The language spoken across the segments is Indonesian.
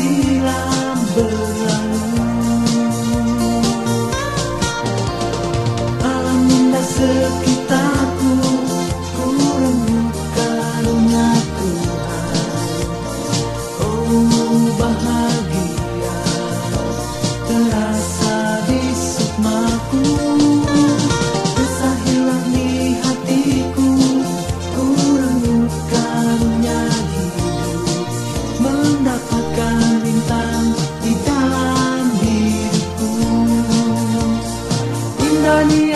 silam berlalu. Alam indah sekitarku Ku renung karunia Tuhan. Oh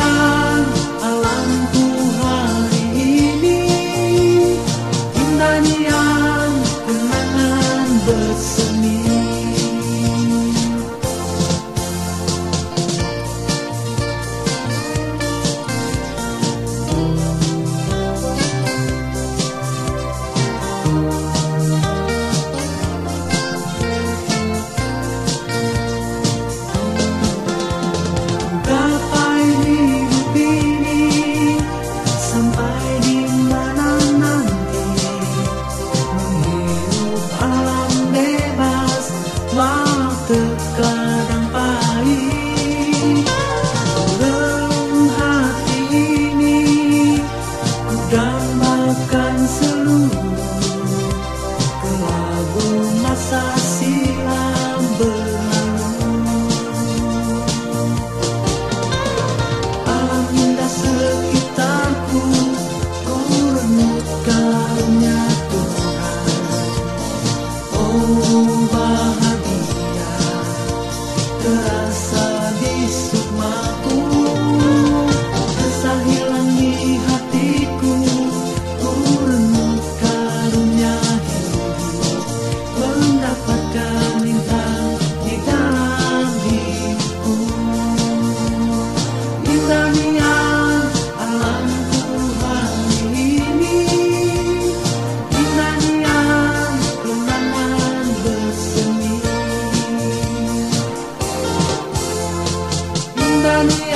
now. one